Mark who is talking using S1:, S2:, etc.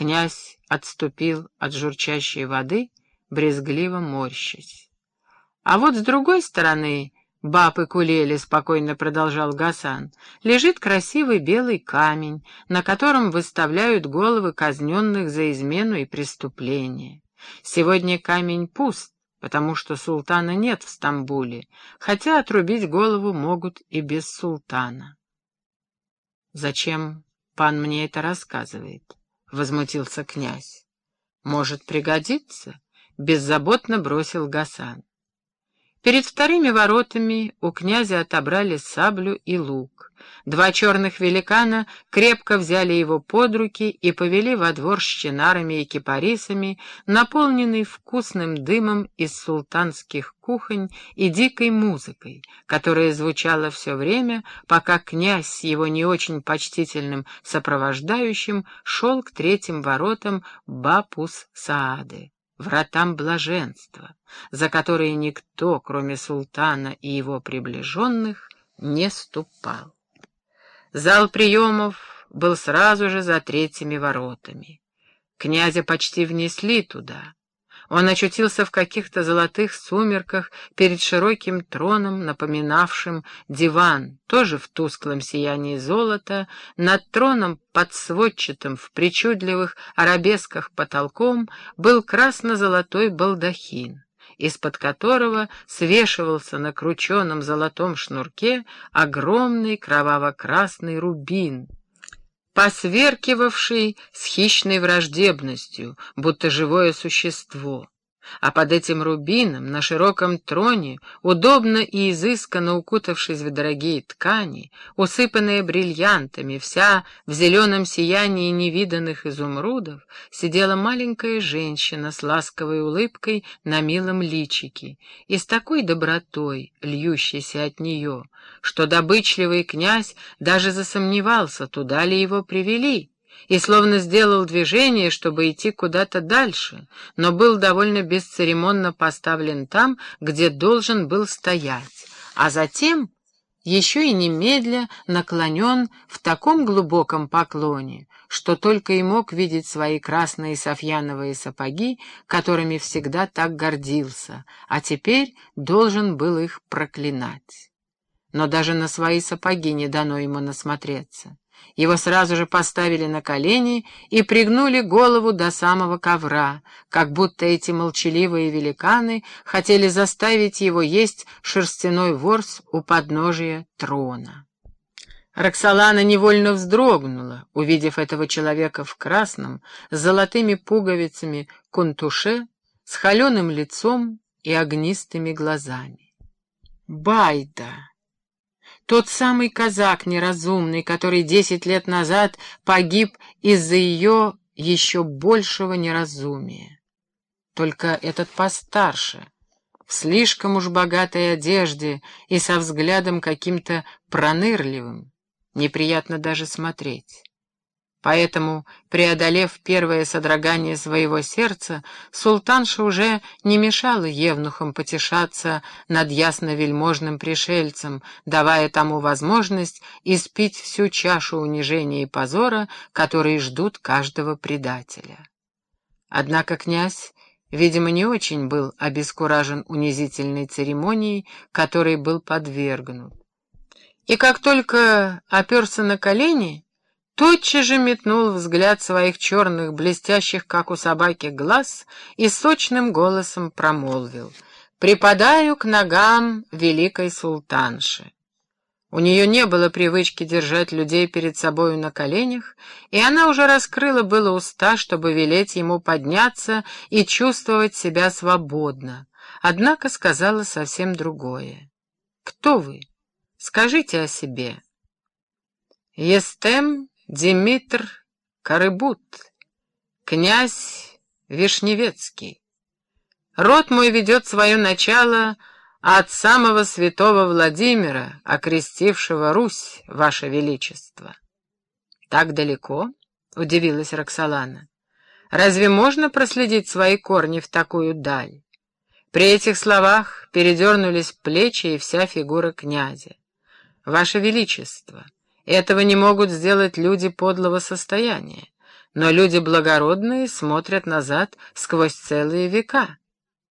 S1: Князь отступил от журчащей воды, брезгливо морщась. А вот с другой стороны, бабы кулели, спокойно продолжал Гасан, лежит красивый белый камень, на котором выставляют головы казненных за измену и преступление. Сегодня камень пуст, потому что султана нет в Стамбуле, хотя отрубить голову могут и без султана. «Зачем пан мне это рассказывает?» — возмутился князь. «Может пригодиться?» — беззаботно бросил Гасан. Перед вторыми воротами у князя отобрали саблю и лук. Два черных великана крепко взяли его под руки и повели во двор с чинарами и кипарисами, наполненный вкусным дымом из султанских кухонь и дикой музыкой, которая звучала все время, пока князь с его не очень почтительным сопровождающим шел к третьим воротам Бапус-Саады вратам блаженства, за которые никто, кроме султана и его приближенных, не ступал. Зал приемов был сразу же за третьими воротами. Князя почти внесли туда. Он очутился в каких-то золотых сумерках перед широким троном, напоминавшим диван, тоже в тусклом сиянии золота, над троном под сводчатым в причудливых арабесках потолком был красно-золотой балдахин из-под которого свешивался на крученом золотом шнурке огромный кроваво-красный рубин, посверкивавший с хищной враждебностью, будто живое существо. А под этим рубином на широком троне, удобно и изысканно укутавшись в дорогие ткани, усыпанная бриллиантами, вся в зеленом сиянии невиданных изумрудов, сидела маленькая женщина с ласковой улыбкой на милом личике и с такой добротой, льющейся от нее, что добычливый князь даже засомневался, туда ли его привели, и словно сделал движение, чтобы идти куда-то дальше, но был довольно бесцеремонно поставлен там, где должен был стоять, а затем еще и немедля наклонен в таком глубоком поклоне, что только и мог видеть свои красные софьяновые сапоги, которыми всегда так гордился, а теперь должен был их проклинать. Но даже на свои сапоги не дано ему насмотреться. Его сразу же поставили на колени и пригнули голову до самого ковра, как будто эти молчаливые великаны хотели заставить его есть шерстяной ворс у подножия трона. Роксолана невольно вздрогнула, увидев этого человека в красном, с золотыми пуговицами кунтуше, с холеным лицом и огнистыми глазами. «Байда!» Тот самый казак неразумный, который десять лет назад погиб из-за ее еще большего неразумия. Только этот постарше, в слишком уж богатой одежде и со взглядом каким-то пронырливым, неприятно даже смотреть. Поэтому, преодолев первое содрогание своего сердца, султанша уже не мешала евнухам потешаться над ясновельможным пришельцем, давая тому возможность испить всю чашу унижения и позора, которые ждут каждого предателя. Однако князь, видимо, не очень был обескуражен унизительной церемонией, которой был подвергнут. И как только оперся на колени, тотчас же метнул взгляд своих черных, блестящих, как у собаки, глаз и сочным голосом промолвил «Припадаю к ногам великой султанши». У нее не было привычки держать людей перед собою на коленях, и она уже раскрыла было уста, чтобы велеть ему подняться и чувствовать себя свободно, однако сказала совсем другое. «Кто вы? Скажите о себе». «Естем Димитр Карыбут, князь Вишневецкий. Род мой ведет свое начало от самого святого Владимира, окрестившего Русь, ваше величество. Так далеко? — удивилась Роксолана. Разве можно проследить свои корни в такую даль? При этих словах передернулись плечи и вся фигура князя. «Ваше Величество, этого не могут сделать люди подлого состояния. но люди благородные смотрят назад сквозь целые века.